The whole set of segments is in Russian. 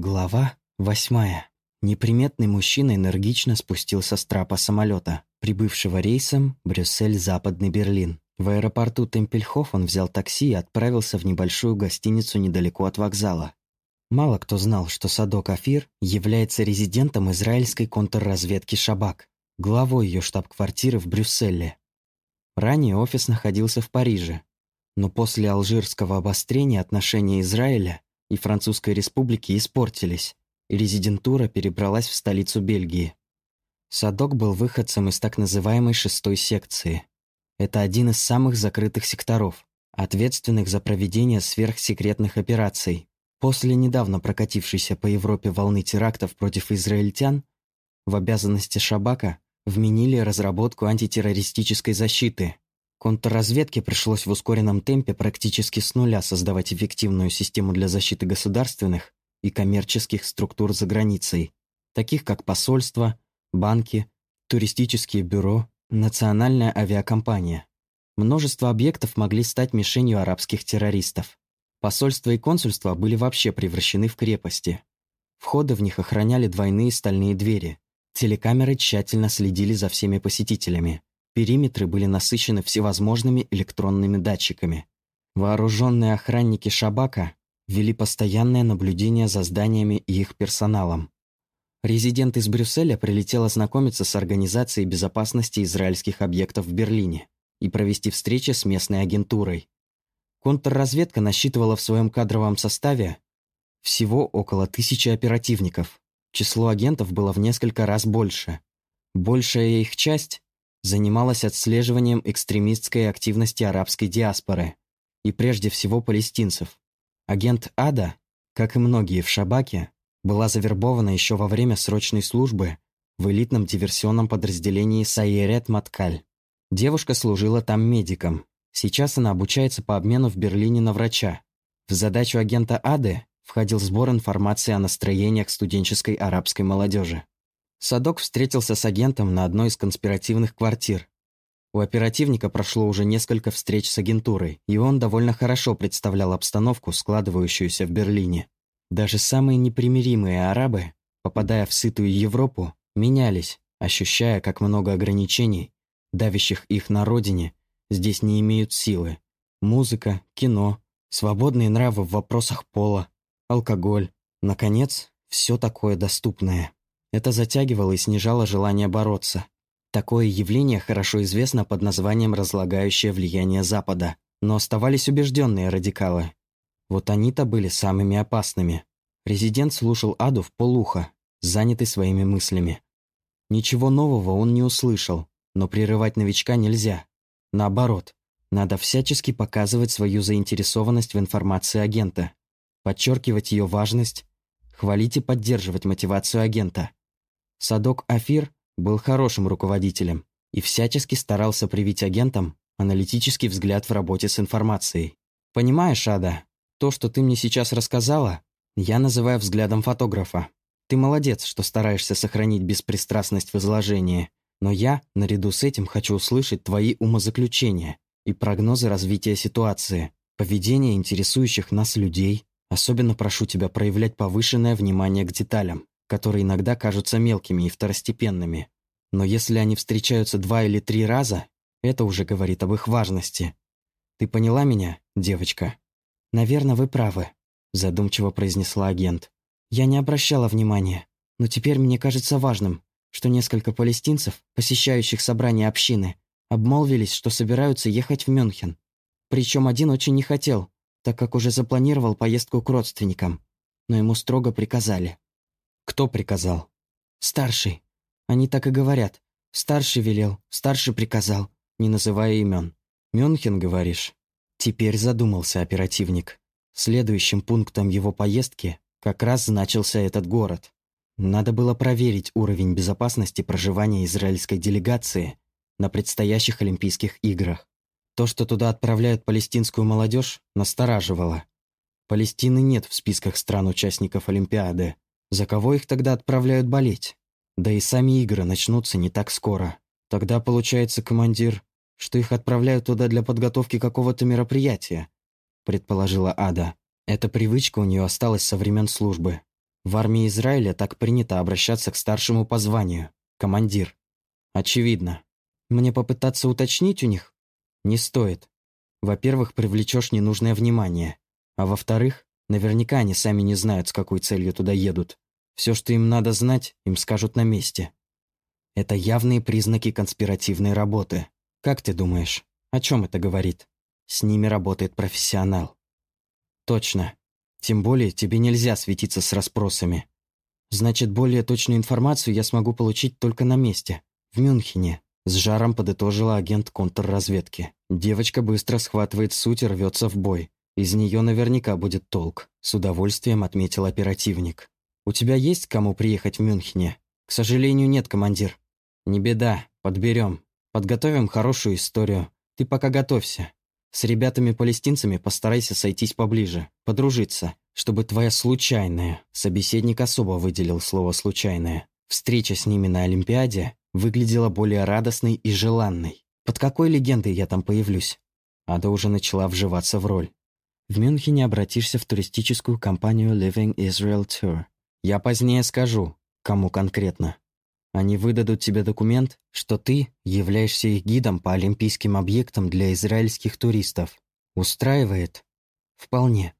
Глава восьмая. Неприметный мужчина энергично спустился с трапа самолета, прибывшего рейсом Брюссель-Западный Берлин. В аэропорту Темпельхоф он взял такси и отправился в небольшую гостиницу недалеко от вокзала. Мало кто знал, что Садок Афир является резидентом израильской контрразведки «Шабак», главой ее штаб-квартиры в Брюсселе. Ранее офис находился в Париже, но после алжирского обострения отношения Израиля и Французской республики испортились, и резидентура перебралась в столицу Бельгии. Садок был выходцем из так называемой шестой секции. Это один из самых закрытых секторов, ответственных за проведение сверхсекретных операций. После недавно прокатившейся по Европе волны терактов против израильтян, в обязанности Шабака вменили разработку антитеррористической защиты, Контрразведке пришлось в ускоренном темпе практически с нуля создавать эффективную систему для защиты государственных и коммерческих структур за границей, таких как посольства, банки, туристические бюро, национальная авиакомпания. Множество объектов могли стать мишенью арабских террористов. Посольства и консульства были вообще превращены в крепости. Входы в них охраняли двойные стальные двери. Телекамеры тщательно следили за всеми посетителями. Периметры были насыщены всевозможными электронными датчиками. Вооруженные охранники Шабака вели постоянное наблюдение за зданиями и их персоналом. Резидент из Брюсселя прилетел ознакомиться с Организацией безопасности израильских объектов в Берлине и провести встречи с местной агентурой. Контрразведка насчитывала в своем кадровом составе всего около тысячи оперативников. Число агентов было в несколько раз больше. Большая их часть занималась отслеживанием экстремистской активности арабской диаспоры и прежде всего палестинцев. Агент Ада, как и многие в Шабаке, была завербована еще во время срочной службы в элитном диверсионном подразделении Сайерет Маткаль. Девушка служила там медиком. Сейчас она обучается по обмену в Берлине на врача. В задачу агента Ады входил сбор информации о настроениях студенческой арабской молодежи. Садок встретился с агентом на одной из конспиративных квартир. У оперативника прошло уже несколько встреч с агентурой, и он довольно хорошо представлял обстановку, складывающуюся в Берлине. Даже самые непримиримые арабы, попадая в сытую Европу, менялись, ощущая, как много ограничений, давящих их на родине, здесь не имеют силы. Музыка, кино, свободные нравы в вопросах пола, алкоголь, наконец, все такое доступное. Это затягивало и снижало желание бороться. Такое явление хорошо известно под названием «разлагающее влияние Запада», но оставались убежденные радикалы. Вот они-то были самыми опасными. Резидент слушал Аду в полуха, занятый своими мыслями. Ничего нового он не услышал, но прерывать новичка нельзя. Наоборот, надо всячески показывать свою заинтересованность в информации агента, подчеркивать ее важность, хвалить и поддерживать мотивацию агента. Садок Афир был хорошим руководителем и всячески старался привить агентам аналитический взгляд в работе с информацией. «Понимаешь, Ада, то, что ты мне сейчас рассказала, я называю взглядом фотографа. Ты молодец, что стараешься сохранить беспристрастность в изложении, но я, наряду с этим, хочу услышать твои умозаключения и прогнозы развития ситуации, поведение интересующих нас людей. Особенно прошу тебя проявлять повышенное внимание к деталям которые иногда кажутся мелкими и второстепенными. Но если они встречаются два или три раза, это уже говорит об их важности. Ты поняла меня, девочка? Наверное, вы правы, задумчиво произнесла агент. Я не обращала внимания, но теперь мне кажется важным, что несколько палестинцев, посещающих собрание общины, обмолвились, что собираются ехать в Мюнхен. Причем один очень не хотел, так как уже запланировал поездку к родственникам, но ему строго приказали. Кто приказал? Старший. Они так и говорят. Старший велел, старший приказал, не называя имен. Мюнхен, говоришь? Теперь задумался оперативник. Следующим пунктом его поездки как раз значился этот город. Надо было проверить уровень безопасности проживания израильской делегации на предстоящих Олимпийских играх. То, что туда отправляют палестинскую молодежь, настораживало. Палестины нет в списках стран-участников Олимпиады, за кого их тогда отправляют болеть? Да и сами игры начнутся не так скоро. Тогда получается, командир, что их отправляют туда для подготовки какого-то мероприятия, предположила Ада. Эта привычка у нее осталась со времен службы. В армии Израиля так принято обращаться к старшему по званию – командир. Очевидно. Мне попытаться уточнить у них? Не стоит. Во-первых, привлечешь ненужное внимание. А во-вторых, наверняка они сами не знают, с какой целью туда едут. Все, что им надо знать, им скажут на месте. Это явные признаки конспиративной работы. Как ты думаешь, о чем это говорит? С ними работает профессионал. Точно. Тем более тебе нельзя светиться с расспросами. Значит, более точную информацию я смогу получить только на месте, в Мюнхене. С жаром подытожила агент контрразведки. Девочка быстро схватывает суть и рвется в бой. Из нее наверняка будет толк, с удовольствием отметил оперативник. У тебя есть кому приехать в Мюнхене? К сожалению, нет, командир. Не беда, подберем. Подготовим хорошую историю. Ты пока готовься. С ребятами-палестинцами постарайся сойтись поближе, подружиться, чтобы твоя случайная, собеседник особо выделил слово «случайная», встреча с ними на Олимпиаде выглядела более радостной и желанной. Под какой легендой я там появлюсь? Ада уже начала вживаться в роль. В Мюнхене обратишься в туристическую компанию Living Israel Tour. Я позднее скажу, кому конкретно. Они выдадут тебе документ, что ты являешься их гидом по олимпийским объектам для израильских туристов. Устраивает? Вполне.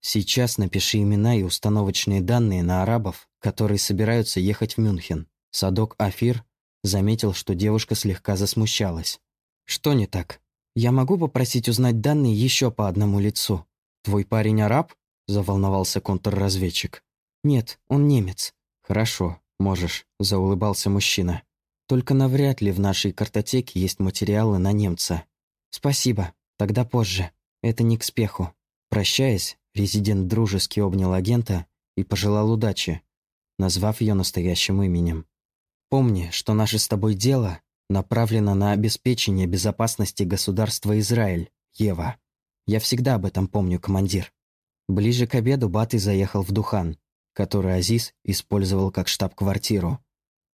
Сейчас напиши имена и установочные данные на арабов, которые собираются ехать в Мюнхен. Садок Афир заметил, что девушка слегка засмущалась. Что не так? Я могу попросить узнать данные еще по одному лицу? «Твой парень араб?» – заволновался контрразведчик. «Нет, он немец». «Хорошо, можешь», – заулыбался мужчина. «Только навряд ли в нашей картотеке есть материалы на немца». «Спасибо, тогда позже. Это не к спеху». Прощаясь, резидент дружески обнял агента и пожелал удачи, назвав ее настоящим именем. «Помни, что наше с тобой дело направлено на обеспечение безопасности государства Израиль, Ева». Я всегда об этом помню, командир. Ближе к обеду Баты заехал в Духан, который Азиз использовал как штаб-квартиру.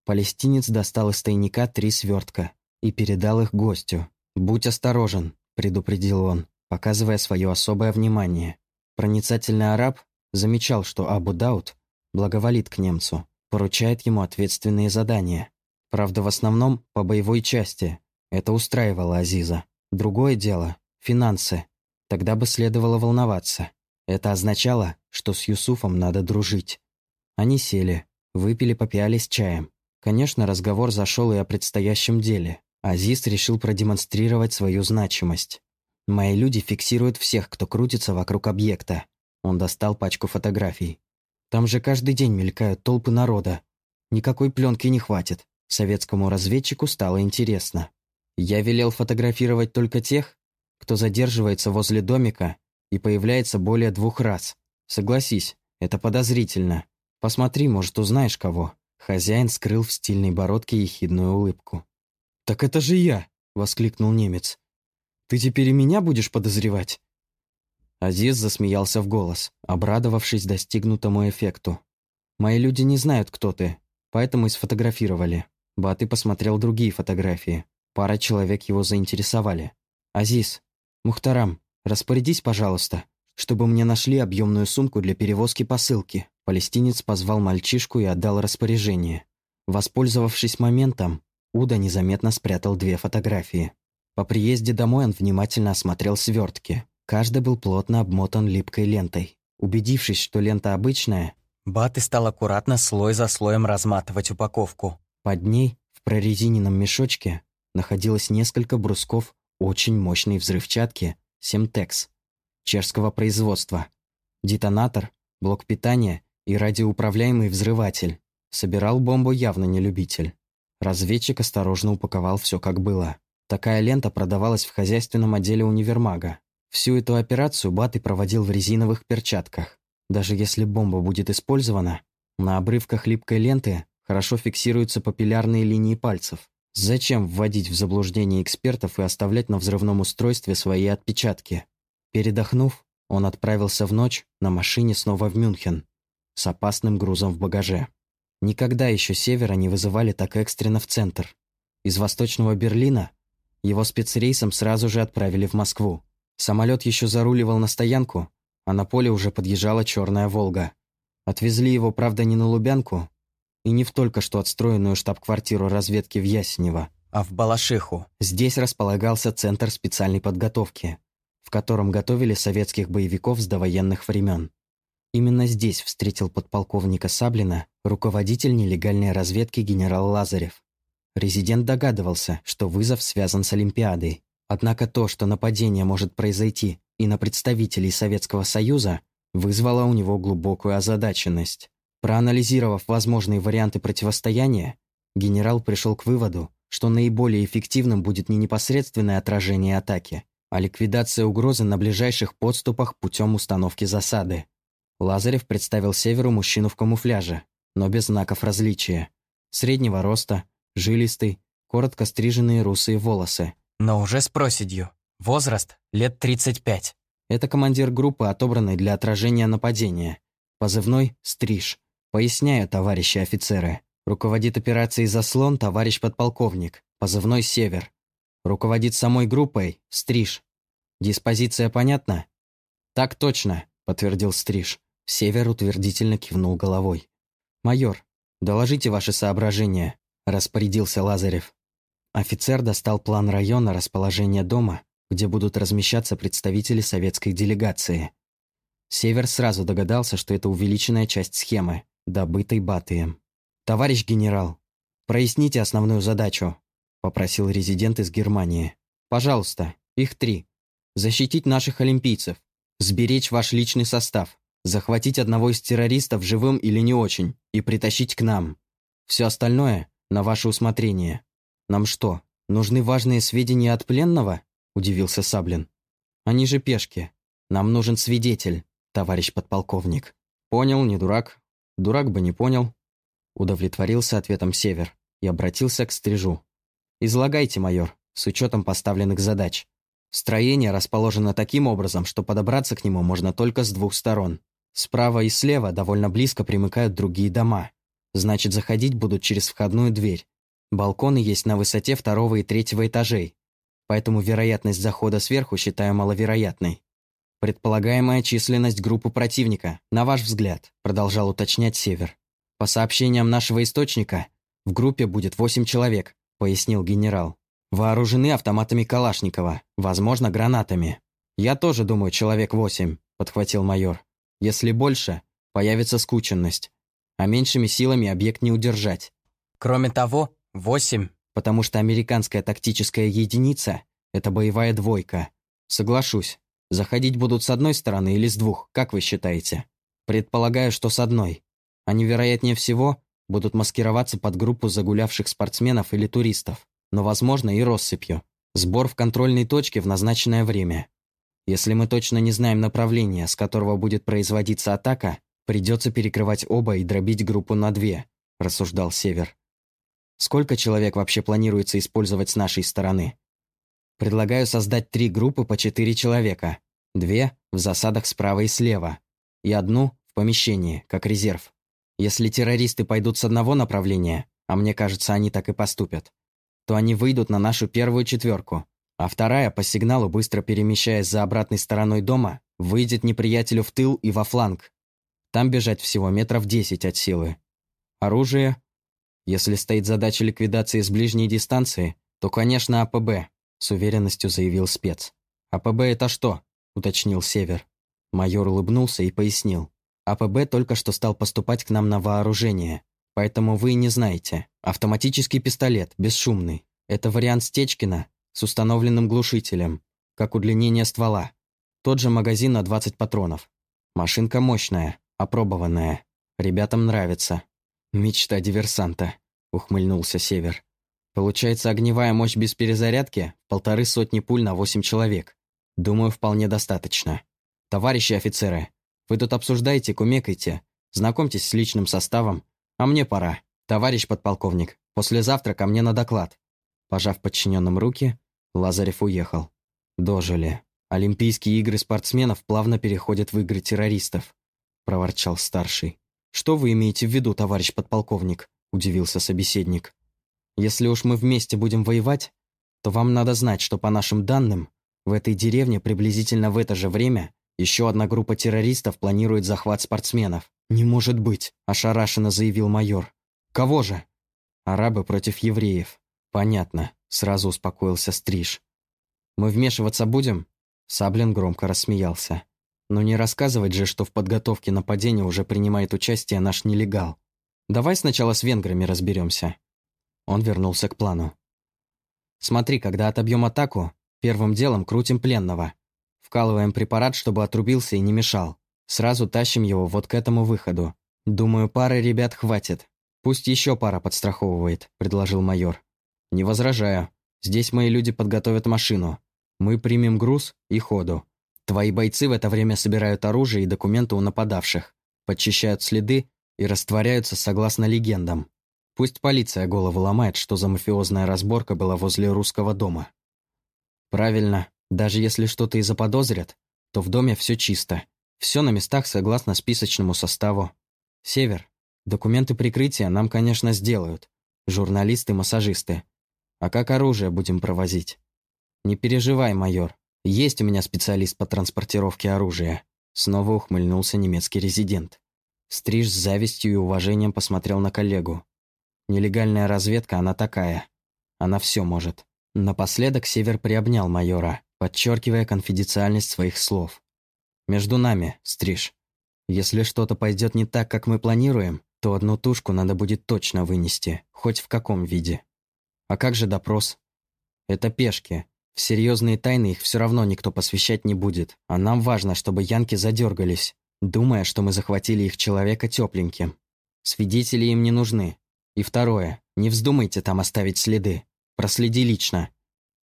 Палестинец достал из тайника три свертка и передал их гостю. «Будь осторожен», – предупредил он, показывая свое особое внимание. Проницательный араб замечал, что Абу Дауд благоволит к немцу, поручает ему ответственные задания. Правда, в основном по боевой части. Это устраивало Азиза. Другое дело – финансы. Тогда бы следовало волноваться. Это означало, что с Юсуфом надо дружить. Они сели, выпили по чаем. Конечно, разговор зашел и о предстоящем деле. Азиз решил продемонстрировать свою значимость. «Мои люди фиксируют всех, кто крутится вокруг объекта». Он достал пачку фотографий. «Там же каждый день мелькают толпы народа. Никакой пленки не хватит». Советскому разведчику стало интересно. «Я велел фотографировать только тех, кто задерживается возле домика и появляется более двух раз. Согласись, это подозрительно. Посмотри, может, узнаешь кого». Хозяин скрыл в стильной бородке ехидную улыбку. «Так это же я!» — воскликнул немец. «Ты теперь и меня будешь подозревать?» Азиз засмеялся в голос, обрадовавшись достигнутому эффекту. «Мои люди не знают, кто ты, поэтому и сфотографировали». Баты посмотрел другие фотографии. Пара человек его заинтересовали. «Азиз, «Мухтарам, распорядись, пожалуйста, чтобы мне нашли объемную сумку для перевозки посылки». Палестинец позвал мальчишку и отдал распоряжение. Воспользовавшись моментом, Уда незаметно спрятал две фотографии. По приезде домой он внимательно осмотрел свертки. Каждый был плотно обмотан липкой лентой. Убедившись, что лента обычная, Баты стал аккуратно слой за слоем разматывать упаковку. Под ней, в прорезиненном мешочке, находилось несколько брусков очень мощной взрывчатки Семтекс чешского производства. Детонатор, блок питания и радиоуправляемый взрыватель. Собирал бомбу явно не любитель. Разведчик осторожно упаковал все как было. Такая лента продавалась в хозяйственном отделе универмага. Всю эту операцию Баты проводил в резиновых перчатках. Даже если бомба будет использована, на обрывках липкой ленты хорошо фиксируются папиллярные линии пальцев. Зачем вводить в заблуждение экспертов и оставлять на взрывном устройстве свои отпечатки? Передохнув, он отправился в ночь на машине снова в Мюнхен с опасным грузом в багаже. Никогда еще Севера не вызывали так экстренно в центр. Из Восточного Берлина его спецрейсом сразу же отправили в Москву. Самолет еще заруливал на стоянку, а на поле уже подъезжала черная «Волга». Отвезли его, правда, не на Лубянку и не в только что отстроенную штаб-квартиру разведки в Яснево, а в Балашиху. Здесь располагался Центр специальной подготовки, в котором готовили советских боевиков с довоенных времен. Именно здесь встретил подполковника Саблина руководитель нелегальной разведки генерал Лазарев. Резидент догадывался, что вызов связан с Олимпиадой. Однако то, что нападение может произойти и на представителей Советского Союза, вызвало у него глубокую озадаченность. Проанализировав возможные варианты противостояния, генерал пришел к выводу, что наиболее эффективным будет не непосредственное отражение атаки, а ликвидация угрозы на ближайших подступах путем установки засады. Лазарев представил Северу мужчину в камуфляже, но без знаков различия. Среднего роста, жилистый, коротко стриженные русые волосы. Но уже с проседью. Возраст – лет 35. Это командир группы, отобранной для отражения нападения. Позывной «Стриж». Поясняю, товарищи офицеры. Руководит операцией «Заслон» товарищ подполковник. Позывной «Север». Руководит самой группой «Стриж». Диспозиция понятна? Так точно, подтвердил Стриж. Север утвердительно кивнул головой. «Майор, доложите ваши соображения», – распорядился Лазарев. Офицер достал план района расположения дома где будут размещаться представители советской делегации. Север сразу догадался, что это увеличенная часть схемы, добытой Батыем. «Товарищ генерал, проясните основную задачу», – попросил резидент из Германии. «Пожалуйста, их три. Защитить наших олимпийцев, сберечь ваш личный состав, захватить одного из террористов живым или не очень и притащить к нам. Все остальное – на ваше усмотрение. Нам что, нужны важные сведения от пленного?» удивился Саблин. «Они же пешки. Нам нужен свидетель, товарищ подполковник». «Понял, не дурак. Дурак бы не понял». Удовлетворился ответом Север и обратился к стрижу. «Излагайте, майор, с учетом поставленных задач. Строение расположено таким образом, что подобраться к нему можно только с двух сторон. Справа и слева довольно близко примыкают другие дома. Значит, заходить будут через входную дверь. Балконы есть на высоте второго и третьего этажей, поэтому вероятность захода сверху считаю маловероятной. Предполагаемая численность группы противника, на ваш взгляд, продолжал уточнять Север. По сообщениям нашего источника, в группе будет 8 человек, пояснил генерал. Вооружены автоматами Калашникова, возможно, гранатами. Я тоже думаю, человек 8, подхватил майор. Если больше, появится скученность, а меньшими силами объект не удержать. Кроме того, 8 потому что американская тактическая единица — это боевая двойка. Соглашусь. Заходить будут с одной стороны или с двух, как вы считаете? Предполагаю, что с одной. Они, вероятнее всего, будут маскироваться под группу загулявших спортсменов или туристов, но, возможно, и россыпью. Сбор в контрольной точке в назначенное время. Если мы точно не знаем направления, с которого будет производиться атака, придется перекрывать оба и дробить группу на две, рассуждал Север. Сколько человек вообще планируется использовать с нашей стороны? Предлагаю создать три группы по четыре человека. Две в засадах справа и слева. И одну в помещении, как резерв. Если террористы пойдут с одного направления, а мне кажется, они так и поступят, то они выйдут на нашу первую четверку, а вторая, по сигналу, быстро перемещаясь за обратной стороной дома, выйдет неприятелю в тыл и во фланг. Там бежать всего метров десять от силы. Оружие если стоит задача ликвидации с ближней дистанции, то, конечно, АПБ, с уверенностью заявил спец. АПБ это что? уточнил Север. Майор улыбнулся и пояснил. АПБ только что стал поступать к нам на вооружение, поэтому вы не знаете. Автоматический пистолет, бесшумный. Это вариант Стечкина с установленным глушителем, как удлинение ствола. Тот же магазин на 20 патронов. Машинка мощная, опробованная. Ребятам нравится. «Мечта диверсанта», — ухмыльнулся Север. «Получается, огневая мощь без перезарядки — полторы сотни пуль на восемь человек. Думаю, вполне достаточно. Товарищи офицеры, вы тут обсуждаете, кумекайте, знакомьтесь с личным составом, а мне пора. Товарищ подполковник, послезавтра ко мне на доклад». Пожав подчиненным руки, Лазарев уехал. Дожили. Олимпийские игры спортсменов плавно переходят в игры террористов, проворчал старший. «Что вы имеете в виду, товарищ подполковник?» – удивился собеседник. «Если уж мы вместе будем воевать, то вам надо знать, что по нашим данным, в этой деревне приблизительно в это же время еще одна группа террористов планирует захват спортсменов. «Не может быть», – ошарашенно заявил майор. «Кого же?» «Арабы против евреев». «Понятно», – сразу успокоился Стриж. «Мы вмешиваться будем?» Саблин громко рассмеялся. «Ну не рассказывать же, что в подготовке нападения уже принимает участие наш нелегал. Давай сначала с венграми разберемся. Он вернулся к плану. «Смотри, когда отобьем атаку, первым делом крутим пленного. Вкалываем препарат, чтобы отрубился и не мешал. Сразу тащим его вот к этому выходу. Думаю, пары ребят хватит. Пусть еще пара подстраховывает», – предложил майор. «Не возражаю. Здесь мои люди подготовят машину. Мы примем груз и ходу. Твои бойцы в это время собирают оружие и документы у нападавших, подчищают следы и растворяются согласно легендам. Пусть полиция голову ломает, что за мафиозная разборка была возле русского дома. Правильно, даже если что-то и заподозрят, то в доме все чисто. Все на местах согласно списочному составу. Север. Документы прикрытия нам, конечно, сделают. Журналисты-массажисты. А как оружие будем провозить? Не переживай, майор. Есть у меня специалист по транспортировке оружия. Снова ухмыльнулся немецкий резидент. Стриж с завистью и уважением посмотрел на коллегу. Нелегальная разведка, она такая. Она все может. Напоследок Север приобнял майора, подчеркивая конфиденциальность своих слов. «Между нами, Стриж. Если что-то пойдет не так, как мы планируем, то одну тушку надо будет точно вынести, хоть в каком виде. А как же допрос? Это пешки. В серьезные тайны их все равно никто посвящать не будет, а нам важно, чтобы янки задергались, думая, что мы захватили их человека тепленьким. Свидетели им не нужны. И второе, не вздумайте там оставить следы. Проследи лично.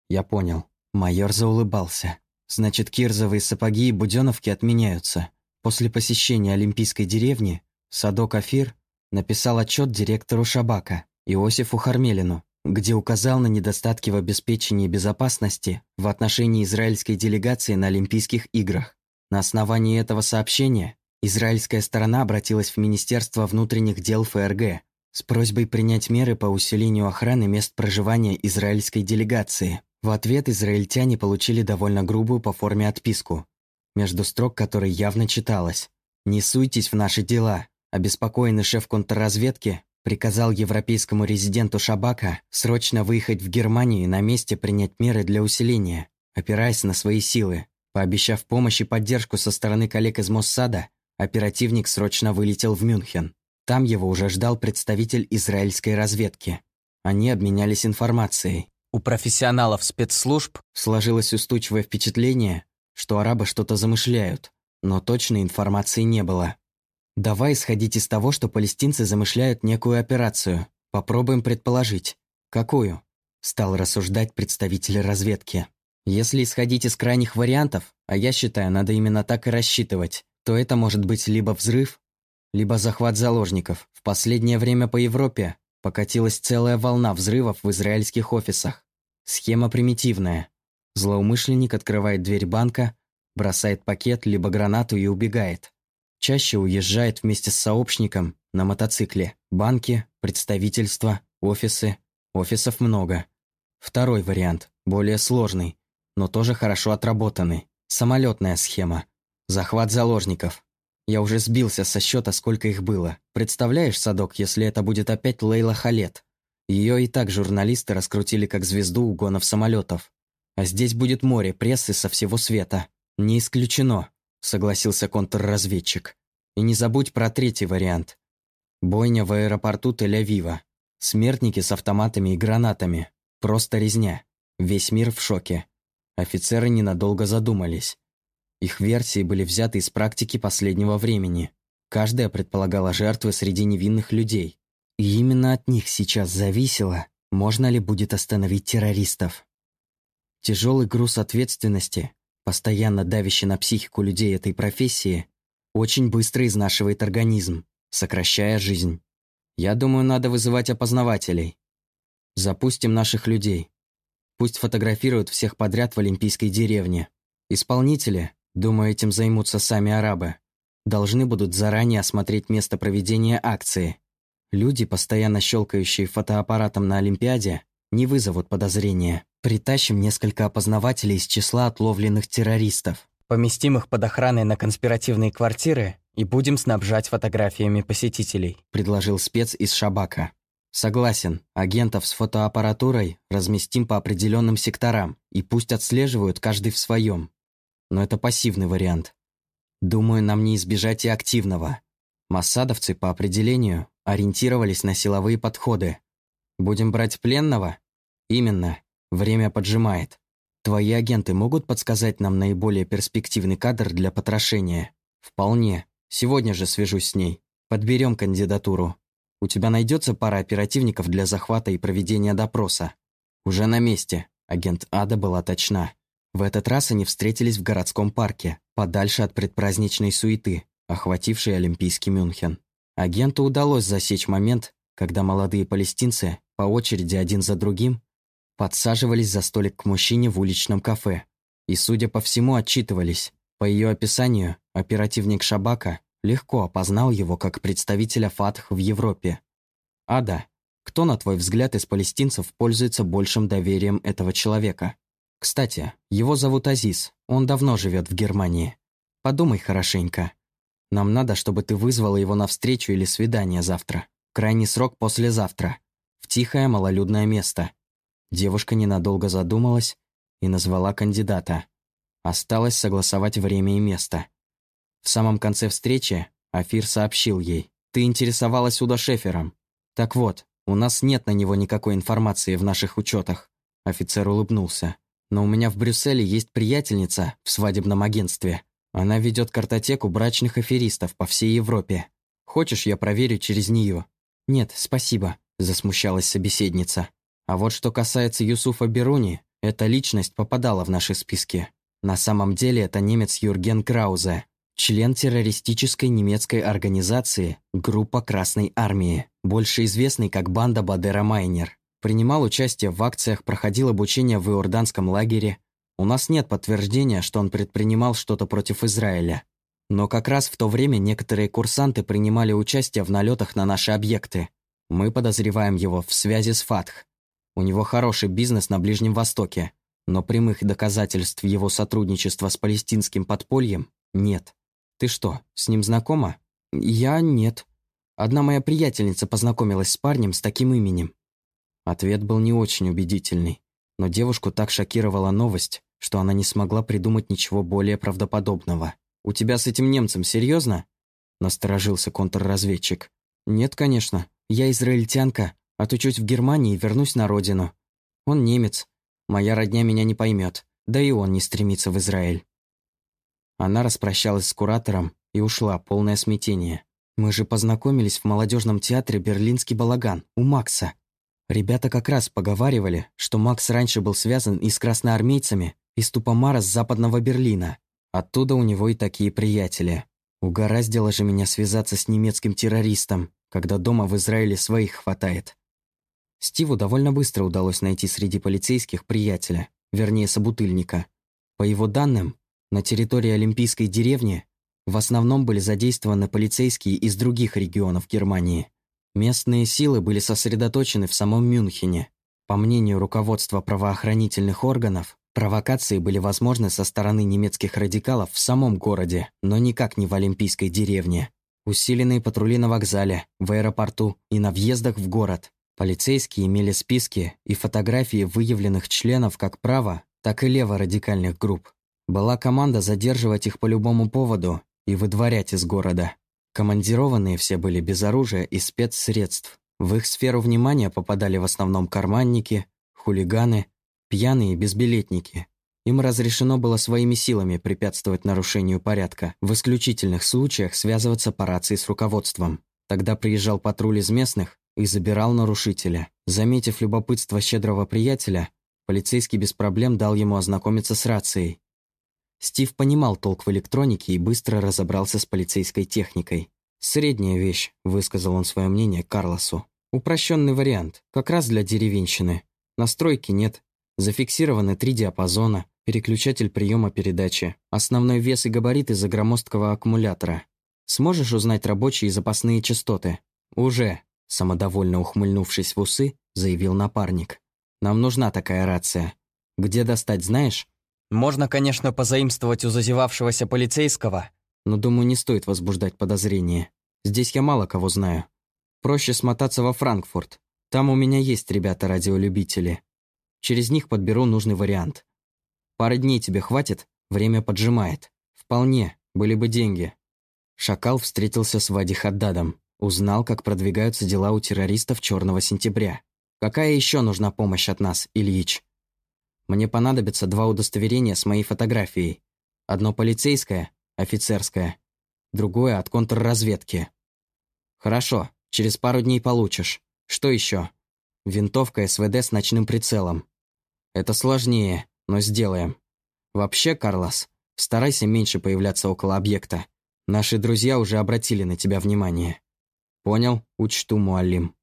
Я понял. Майор заулыбался. Значит, кирзовые сапоги и буденовки отменяются. После посещения Олимпийской деревни Садок Афир написал отчет директору Шабака Иосифу Хармелину, где указал на недостатки в обеспечении безопасности в отношении израильской делегации на Олимпийских играх. На основании этого сообщения израильская сторона обратилась в Министерство внутренних дел ФРГ с просьбой принять меры по усилению охраны мест проживания израильской делегации. В ответ израильтяне получили довольно грубую по форме отписку, между строк которой явно читалось «Не суйтесь в наши дела». Обеспокоенный шеф контрразведки приказал европейскому резиденту Шабака срочно выехать в Германию и на месте принять меры для усиления, опираясь на свои силы. Пообещав помощь и поддержку со стороны коллег из Моссада, оперативник срочно вылетел в Мюнхен. Там его уже ждал представитель израильской разведки. Они обменялись информацией. У профессионалов спецслужб сложилось устойчивое впечатление, что арабы что-то замышляют, но точной информации не было. Давай исходить из того, что палестинцы замышляют некую операцию. Попробуем предположить. Какую? Стал рассуждать представитель разведки. Если исходить из крайних вариантов, а я считаю, надо именно так и рассчитывать, то это может быть либо взрыв, либо захват заложников. В последнее время по Европе покатилась целая волна взрывов в израильских офисах. Схема примитивная. Злоумышленник открывает дверь банка, бросает пакет либо гранату и убегает. Чаще уезжает вместе с сообщником на мотоцикле. Банки, представительства, офисы. Офисов много. Второй вариант, более сложный но тоже хорошо отработанный. Самолетная схема. Захват заложников. Я уже сбился со счета, сколько их было. Представляешь, Садок, если это будет опять Лейла Халет? Ее и так журналисты раскрутили как звезду угонов самолетов. А здесь будет море прессы со всего света. Не исключено, согласился контрразведчик. И не забудь про третий вариант. Бойня в аэропорту Тель-Авива. Смертники с автоматами и гранатами. Просто резня. Весь мир в шоке. Офицеры ненадолго задумались. Их версии были взяты из практики последнего времени. Каждая предполагала жертвы среди невинных людей. И именно от них сейчас зависело, можно ли будет остановить террористов. Тяжелый груз ответственности, постоянно давящий на психику людей этой профессии, очень быстро изнашивает организм, сокращая жизнь. Я думаю, надо вызывать опознавателей. Запустим наших людей. Пусть фотографируют всех подряд в Олимпийской деревне. Исполнители, думаю, этим займутся сами арабы, должны будут заранее осмотреть место проведения акции. Люди, постоянно щелкающие фотоаппаратом на Олимпиаде, не вызовут подозрения. Притащим несколько опознавателей из числа отловленных террористов. Поместим их под охраной на конспиративные квартиры и будем снабжать фотографиями посетителей», — предложил спец из Шабака. «Согласен, агентов с фотоаппаратурой разместим по определенным секторам и пусть отслеживают каждый в своем. Но это пассивный вариант. Думаю, нам не избежать и активного. Массадовцы по определению ориентировались на силовые подходы. Будем брать пленного? Именно. Время поджимает. Твои агенты могут подсказать нам наиболее перспективный кадр для потрошения? Вполне. Сегодня же свяжусь с ней. Подберем кандидатуру. У тебя найдется пара оперативников для захвата и проведения допроса. Уже на месте. Агент Ада была точна. В этот раз они встретились в городском парке, подальше от предпраздничной суеты, охватившей Олимпийский Мюнхен. Агенту удалось засечь момент, когда молодые палестинцы по очереди один за другим подсаживались за столик к мужчине в уличном кафе и, судя по всему, отчитывались. По ее описанию, оперативник Шабака легко опознал его как представителя Фатх в Европе. Ада, кто, на твой взгляд, из палестинцев пользуется большим доверием этого человека? Кстати, его зовут Азиз, он давно живет в Германии. Подумай хорошенько. Нам надо, чтобы ты вызвала его на встречу или свидание завтра. Крайний срок послезавтра. В тихое малолюдное место. Девушка ненадолго задумалась и назвала кандидата. Осталось согласовать время и место. В самом конце встречи Афир сообщил ей. «Ты интересовалась Уда Шефером. Так вот, у нас нет на него никакой информации в наших учетах. Офицер улыбнулся. Но у меня в Брюсселе есть приятельница в свадебном агентстве. Она ведет картотеку брачных аферистов по всей Европе. Хочешь, я проверю через нее? Нет, спасибо, засмущалась собеседница. А вот что касается Юсуфа Беруни, эта личность попадала в наши списки. На самом деле это немец Юрген Краузе, член террористической немецкой организации «Группа Красной Армии», больше известный как банда Бадера Майнер. Принимал участие в акциях, проходил обучение в иорданском лагере. У нас нет подтверждения, что он предпринимал что-то против Израиля. Но как раз в то время некоторые курсанты принимали участие в налетах на наши объекты. Мы подозреваем его в связи с Фатх. У него хороший бизнес на Ближнем Востоке, но прямых доказательств его сотрудничества с палестинским подпольем нет. Ты что, с ним знакома? Я нет. Одна моя приятельница познакомилась с парнем с таким именем. Ответ был не очень убедительный, но девушку так шокировала новость, что она не смогла придумать ничего более правдоподобного. «У тебя с этим немцем серьезно? насторожился контрразведчик. «Нет, конечно. Я израильтянка, отучусь в Германии и вернусь на родину. Он немец. Моя родня меня не поймет, да и он не стремится в Израиль». Она распрощалась с куратором и ушла, полное смятение. «Мы же познакомились в молодежном театре «Берлинский балаган» у Макса. Ребята как раз поговаривали, что Макс раньше был связан и с красноармейцами, из Тупомара с западного Берлина. Оттуда у него и такие приятели. Угораздило же меня связаться с немецким террористом, когда дома в Израиле своих хватает. Стиву довольно быстро удалось найти среди полицейских приятеля, вернее собутыльника. По его данным, на территории Олимпийской деревни в основном были задействованы полицейские из других регионов Германии. Местные силы были сосредоточены в самом Мюнхене. По мнению руководства правоохранительных органов, провокации были возможны со стороны немецких радикалов в самом городе, но никак не в Олимпийской деревне. Усиленные патрули на вокзале, в аэропорту и на въездах в город. Полицейские имели списки и фотографии выявленных членов как право, так и лево-радикальных групп. Была команда задерживать их по любому поводу и выдворять из города. Командированные все были без оружия и спецсредств. В их сферу внимания попадали в основном карманники, хулиганы, пьяные безбилетники. Им разрешено было своими силами препятствовать нарушению порядка, в исключительных случаях связываться по рации с руководством. Тогда приезжал патруль из местных и забирал нарушителя. Заметив любопытство щедрого приятеля, полицейский без проблем дал ему ознакомиться с рацией. Стив понимал толк в электронике и быстро разобрался с полицейской техникой. «Средняя вещь», – высказал он свое мнение Карлосу. «Упрощенный вариант, как раз для деревенщины. Настройки нет. Зафиксированы три диапазона, переключатель приема передачи, основной вес и из-за громоздкого аккумулятора. Сможешь узнать рабочие и запасные частоты?» «Уже», – самодовольно ухмыльнувшись в усы, заявил напарник. «Нам нужна такая рация. Где достать, знаешь?» Можно, конечно, позаимствовать у зазевавшегося полицейского, Но, думаю, не стоит возбуждать подозрения. Здесь я мало кого знаю. Проще смотаться во Франкфурт. Там у меня есть ребята-радиолюбители. Через них подберу нужный вариант. Пары дней тебе хватит? Время поджимает. Вполне, были бы деньги. Шакал встретился с Вади Хаддадом. Узнал, как продвигаются дела у террористов Черного сентября. Какая еще нужна помощь от нас, Ильич? Мне понадобится два удостоверения с моей фотографией. Одно полицейское, офицерское. Другое от контрразведки. Хорошо, через пару дней получишь. Что еще? Винтовка СВД с ночным прицелом. Это сложнее, но сделаем. Вообще, Карлос, старайся меньше появляться около объекта. Наши друзья уже обратили на тебя внимание. Понял? Учту, Муалим.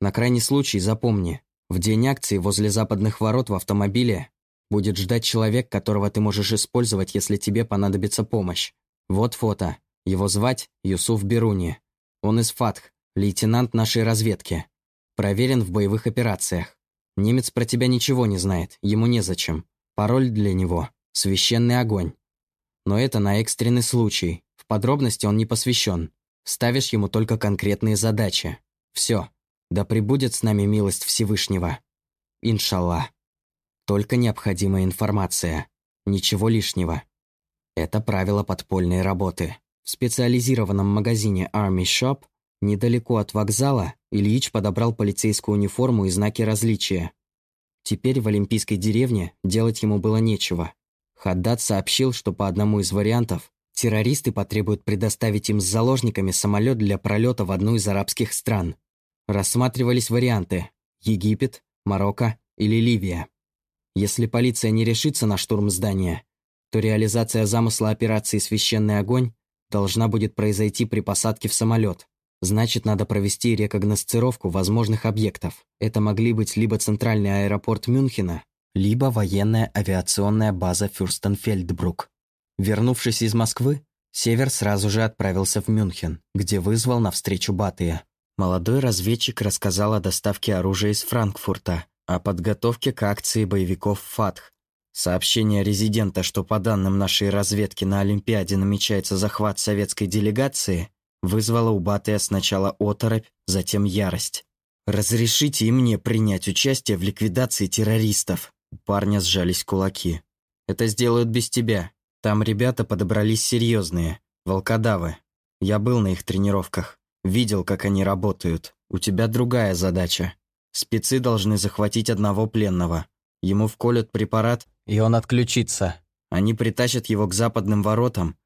На крайний случай запомни, в день акции возле западных ворот в автомобиле будет ждать человек, которого ты можешь использовать, если тебе понадобится помощь. Вот фото. Его звать Юсуф Беруни. Он из ФАТХ, лейтенант нашей разведки. Проверен в боевых операциях. Немец про тебя ничего не знает, ему незачем. Пароль для него – священный огонь. Но это на экстренный случай. В подробности он не посвящен. Ставишь ему только конкретные задачи. Все. Да пребудет с нами милость Всевышнего. Иншаллах. Только необходимая информация. Ничего лишнего. Это правило подпольной работы. В специализированном магазине Army Shop недалеко от вокзала Ильич подобрал полицейскую униформу и знаки различия. Теперь в Олимпийской деревне делать ему было нечего. Хаддад сообщил, что по одному из вариантов террористы потребуют предоставить им с заложниками самолет для пролета в одну из арабских стран. Рассматривались варианты – Египет, Марокко или Ливия. Если полиция не решится на штурм здания, то реализация замысла операции «Священный огонь» должна будет произойти при посадке в самолет. Значит, надо провести рекогносцировку возможных объектов. Это могли быть либо центральный аэропорт Мюнхена, либо военная авиационная база Фюрстенфельдбрук. Вернувшись из Москвы, Север сразу же отправился в Мюнхен, где вызвал на встречу Батыя. Молодой разведчик рассказал о доставке оружия из Франкфурта, о подготовке к акции боевиков «Фатх». Сообщение резидента, что по данным нашей разведки на Олимпиаде намечается захват советской делегации, вызвало у Батыя сначала оторопь, затем ярость. «Разрешите и мне принять участие в ликвидации террористов!» У парня сжались кулаки. «Это сделают без тебя. Там ребята подобрались серьезные, волкодавы. Я был на их тренировках, видел, как они работают. У тебя другая задача. Спецы должны захватить одного пленного. Ему вколют препарат, и он отключится. Они притащат его к западным воротам.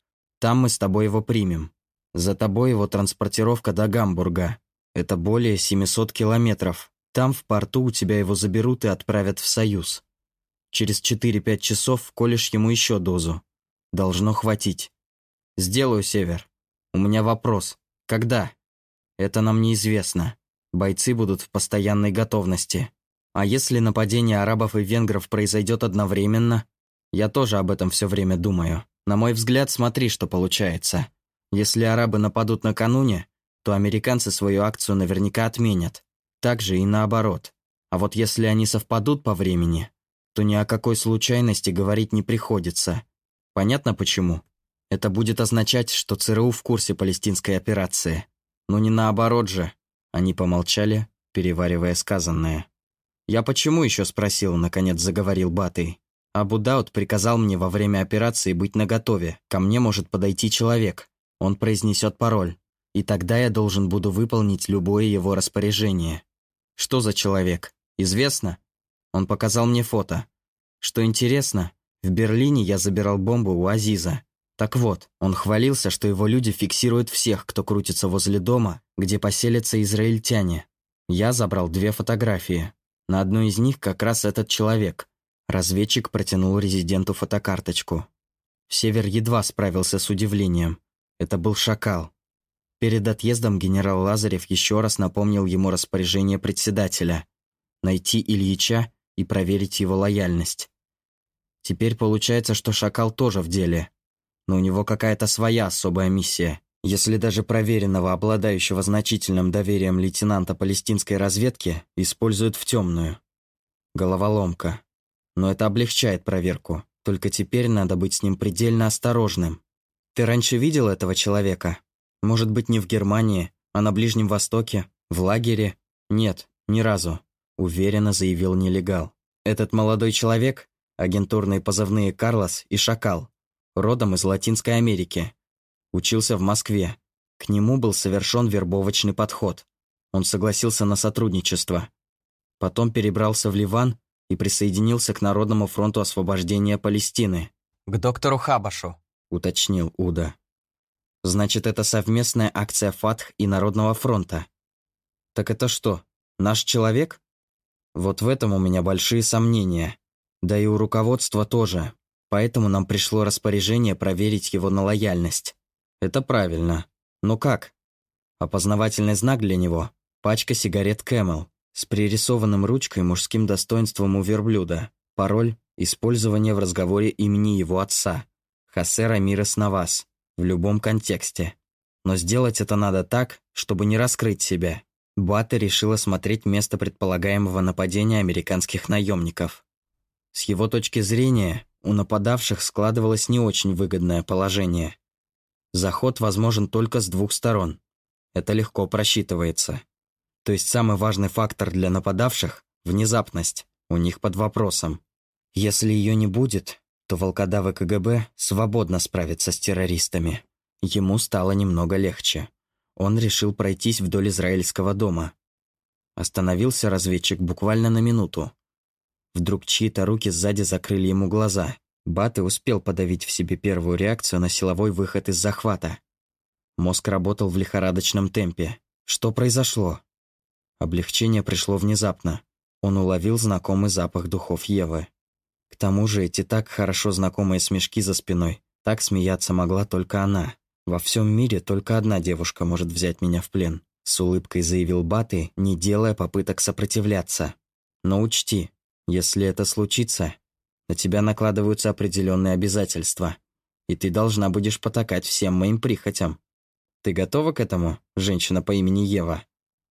Там мы с тобой его примем. За тобой его транспортировка до Гамбурга. Это более 700 километров. Там в порту у тебя его заберут и отправят в Союз. Через 4-5 часов вколешь ему еще дозу. Должно хватить. Сделаю, Север. У меня вопрос. Когда? Это нам неизвестно. Бойцы будут в постоянной готовности. А если нападение арабов и венгров произойдет одновременно? Я тоже об этом все время думаю. На мой взгляд, смотри, что получается. Если арабы нападут накануне, то американцы свою акцию наверняка отменят. Так же и наоборот. А вот если они совпадут по времени, то ни о какой случайности говорить не приходится. Понятно почему? Это будет означать, что ЦРУ в курсе палестинской операции. Но не наоборот же. Они помолчали, переваривая сказанное. «Я почему еще спросил?» – наконец заговорил Батый. «Абу Дауд приказал мне во время операции быть наготове. Ко мне может подойти человек. Он произнесет пароль, и тогда я должен буду выполнить любое его распоряжение. Что за человек? Известно? Он показал мне фото. Что интересно, в Берлине я забирал бомбу у Азиза. Так вот, он хвалился, что его люди фиксируют всех, кто крутится возле дома, где поселятся израильтяне. Я забрал две фотографии. На одной из них как раз этот человек. Разведчик протянул резиденту фотокарточку. Север едва справился с удивлением. Это был шакал. Перед отъездом генерал Лазарев еще раз напомнил ему распоряжение председателя – найти Ильича и проверить его лояльность. Теперь получается, что шакал тоже в деле. Но у него какая-то своя особая миссия. Если даже проверенного, обладающего значительным доверием лейтенанта палестинской разведки, используют в темную. Головоломка. Но это облегчает проверку. Только теперь надо быть с ним предельно осторожным. Ты раньше видел этого человека? Может быть, не в Германии, а на Ближнем Востоке? В лагере? Нет, ни разу», — уверенно заявил нелегал. «Этот молодой человек — агентурные позывные «Карлос» и «Шакал», родом из Латинской Америки. Учился в Москве. К нему был совершен вербовочный подход. Он согласился на сотрудничество. Потом перебрался в Ливан и присоединился к Народному фронту освобождения Палестины. «К доктору Хабашу», — уточнил Уда. «Значит, это совместная акция ФАТХ и Народного фронта. Так это что, наш человек? Вот в этом у меня большие сомнения. Да и у руководства тоже. Поэтому нам пришло распоряжение проверить его на лояльность. Это правильно. Но как? Опознавательный знак для него – пачка сигарет Camel с пририсованным ручкой мужским достоинством у верблюда. Пароль – использование в разговоре имени его отца. Хосе Рамирес Навас. В любом контексте. Но сделать это надо так, чтобы не раскрыть себя. Бата решила смотреть место предполагаемого нападения американских наемников. С его точки зрения, у нападавших складывалось не очень выгодное положение. Заход возможен только с двух сторон. Это легко просчитывается. То есть самый важный фактор для нападавших – внезапность, у них под вопросом. Если ее не будет, то волкодавы КГБ свободно справятся с террористами. Ему стало немного легче. Он решил пройтись вдоль израильского дома. Остановился разведчик буквально на минуту. Вдруг чьи-то руки сзади закрыли ему глаза. Баты успел подавить в себе первую реакцию на силовой выход из захвата. Мозг работал в лихорадочном темпе. Что произошло? Облегчение пришло внезапно. Он уловил знакомый запах духов Евы. К тому же эти так хорошо знакомые смешки за спиной. Так смеяться могла только она. «Во всем мире только одна девушка может взять меня в плен», с улыбкой заявил Баты, не делая попыток сопротивляться. «Но учти, если это случится, на тебя накладываются определенные обязательства, и ты должна будешь потакать всем моим прихотям. Ты готова к этому, женщина по имени Ева?»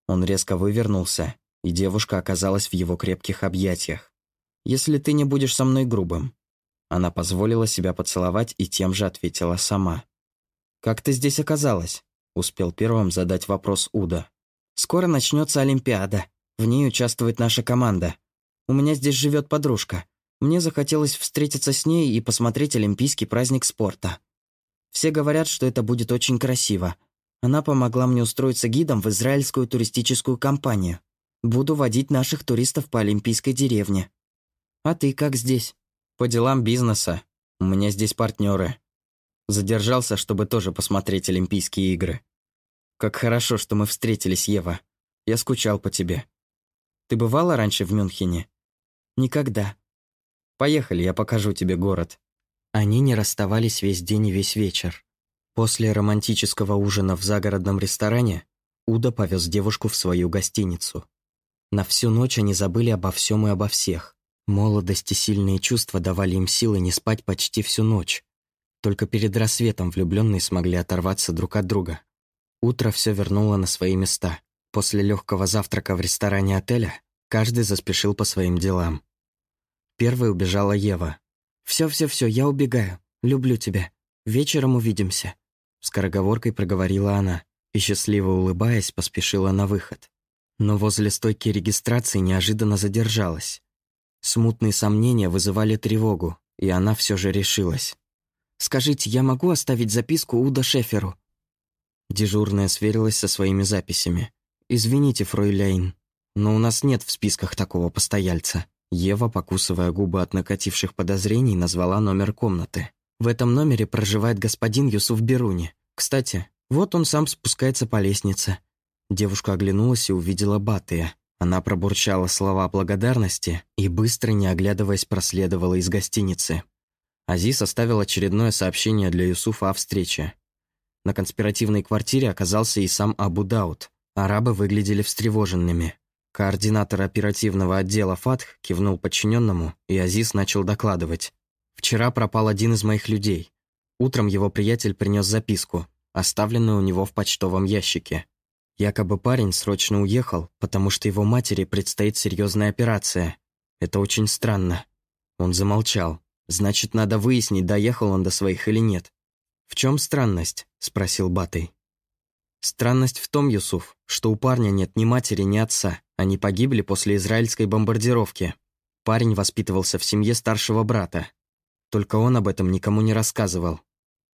Он резко вывернулся, и девушка оказалась в его крепких объятиях. «Если ты не будешь со мной грубым». Она позволила себя поцеловать и тем же ответила сама. «Как ты здесь оказалась?» – успел первым задать вопрос Уда. «Скоро начнется Олимпиада. В ней участвует наша команда. У меня здесь живет подружка. Мне захотелось встретиться с ней и посмотреть Олимпийский праздник спорта. Все говорят, что это будет очень красиво. Она помогла мне устроиться гидом в израильскую туристическую компанию. Буду водить наших туристов по Олимпийской деревне. А ты как здесь? По делам бизнеса. У меня здесь партнеры. Задержался, чтобы тоже посмотреть Олимпийские игры. Как хорошо, что мы встретились, Ева. Я скучал по тебе. Ты бывала раньше в Мюнхене? Никогда. Поехали, я покажу тебе город. Они не расставались весь день и весь вечер. После романтического ужина в загородном ресторане Уда повез девушку в свою гостиницу. На всю ночь они забыли обо всем и обо всех. Молодость и сильные чувства давали им силы не спать почти всю ночь. Только перед рассветом влюбленные смогли оторваться друг от друга. Утро все вернуло на свои места. После легкого завтрака в ресторане отеля каждый заспешил по своим делам. Первой убежала Ева. все, я убегаю. Люблю тебя. Вечером увидимся», — скороговоркой проговорила она и, счастливо улыбаясь, поспешила на выход. Но возле стойки регистрации неожиданно задержалась. Смутные сомнения вызывали тревогу, и она все же решилась. Скажите, я могу оставить записку Уда Шеферу?» Дежурная сверилась со своими записями. «Извините, фройляйн, но у нас нет в списках такого постояльца». Ева, покусывая губы от накативших подозрений, назвала номер комнаты. «В этом номере проживает господин Юсуф Беруни. Кстати, вот он сам спускается по лестнице». Девушка оглянулась и увидела Батыя. Она пробурчала слова благодарности и, быстро не оглядываясь, проследовала из гостиницы. Азиз оставил очередное сообщение для Юсуфа о встрече. На конспиративной квартире оказался и сам Абу Дауд. Арабы выглядели встревоженными. Координатор оперативного отдела ФАТХ кивнул подчиненному, и Азиз начал докладывать. «Вчера пропал один из моих людей. Утром его приятель принес записку, оставленную у него в почтовом ящике. Якобы парень срочно уехал, потому что его матери предстоит серьезная операция. Это очень странно». Он замолчал. Значит, надо выяснить, доехал он до своих или нет. «В чем странность?» — спросил Батый. «Странность в том, Юсуф, что у парня нет ни матери, ни отца. Они погибли после израильской бомбардировки. Парень воспитывался в семье старшего брата. Только он об этом никому не рассказывал.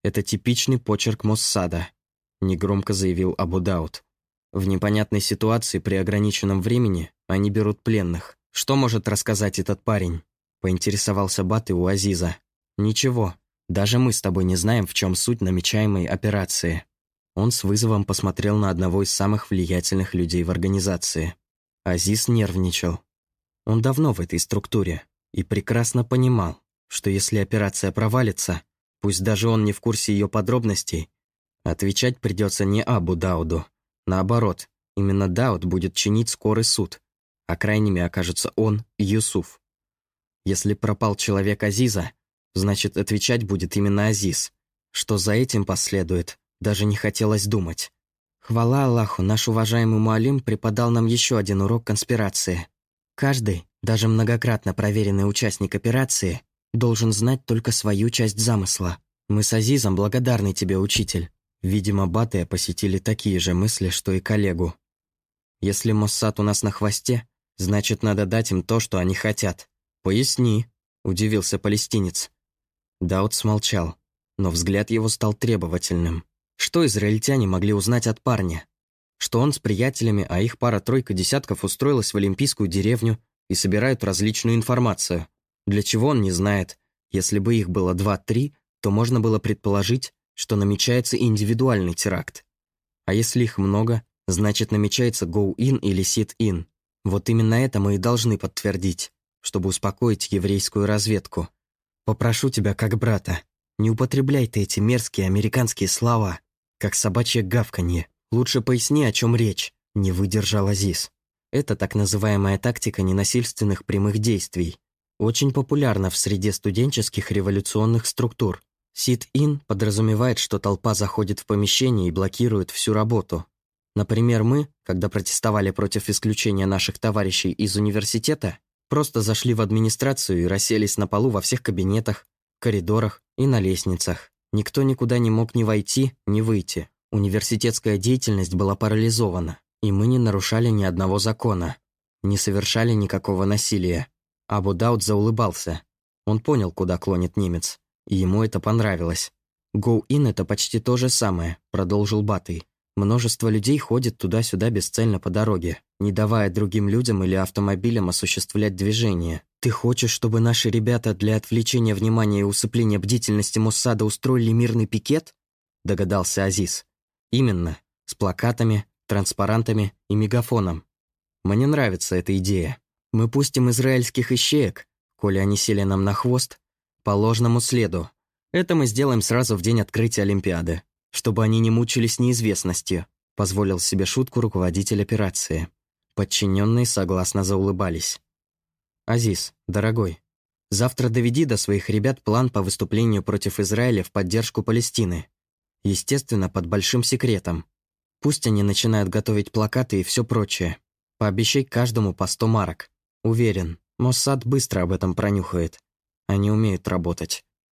Это типичный почерк Моссада», — негромко заявил Абу Дауд. «В непонятной ситуации при ограниченном времени они берут пленных. Что может рассказать этот парень?» — поинтересовался Баты у Азиза. «Ничего. Даже мы с тобой не знаем, в чем суть намечаемой операции». Он с вызовом посмотрел на одного из самых влиятельных людей в организации. Азиз нервничал. Он давно в этой структуре и прекрасно понимал, что если операция провалится, пусть даже он не в курсе ее подробностей, отвечать придется не Абу Дауду. Наоборот, именно Дауд будет чинить скорый суд, а крайними окажутся он Юсуф. Если пропал человек Азиза, значит, отвечать будет именно Азиз. Что за этим последует, даже не хотелось думать. Хвала Аллаху, наш уважаемый Муалим преподал нам еще один урок конспирации. Каждый, даже многократно проверенный участник операции, должен знать только свою часть замысла. Мы с Азизом благодарны тебе, учитель. Видимо, Батыя посетили такие же мысли, что и коллегу. Если Моссад у нас на хвосте, значит, надо дать им то, что они хотят. Поясни, удивился палестинец. Даут смолчал, но взгляд его стал требовательным. Что израильтяне могли узнать от парня? Что он с приятелями, а их пара-тройка десятков устроилась в Олимпийскую деревню и собирают различную информацию. Для чего он не знает. Если бы их было два-три, то можно было предположить, что намечается индивидуальный теракт. А если их много, значит намечается go-in или sit-in. Вот именно это мы и должны подтвердить, чтобы успокоить еврейскую разведку. Попрошу тебя как брата, не употребляй ты эти мерзкие американские слова, как собачье гавканье. Лучше поясни, о чем речь, не выдержал Азиз. Это так называемая тактика ненасильственных прямых действий. Очень популярна в среде студенческих революционных структур. Сит-ин подразумевает, что толпа заходит в помещение и блокирует всю работу. Например, мы, когда протестовали против исключения наших товарищей из университета, просто зашли в администрацию и расселись на полу во всех кабинетах, коридорах и на лестницах. Никто никуда не мог ни войти, ни выйти. Университетская деятельность была парализована, и мы не нарушали ни одного закона, не совершали никакого насилия. Абу Дауд заулыбался. Он понял, куда клонит немец, и ему это понравилось. «Go-in» — это почти то же самое, продолжил Батый. Множество людей ходит туда-сюда бесцельно по дороге, не давая другим людям или автомобилям осуществлять движение. Ты хочешь, чтобы наши ребята для отвлечения внимания и усыпления бдительности Моссада устроили мирный пикет? Догадался Азиз. Именно. С плакатами, транспарантами и мегафоном. Мне нравится эта идея. Мы пустим израильских ищеек, коли они сели нам на хвост, по ложному следу. Это мы сделаем сразу в день открытия Олимпиады чтобы они не мучились неизвестностью», позволил себе шутку руководитель операции. Подчиненные согласно заулыбались. «Азиз, дорогой, завтра доведи до своих ребят план по выступлению против Израиля в поддержку Палестины. Естественно, под большим секретом. Пусть они начинают готовить плакаты и все прочее. Пообещай каждому по сто марок. Уверен, Моссад быстро об этом пронюхает. Они умеют работать».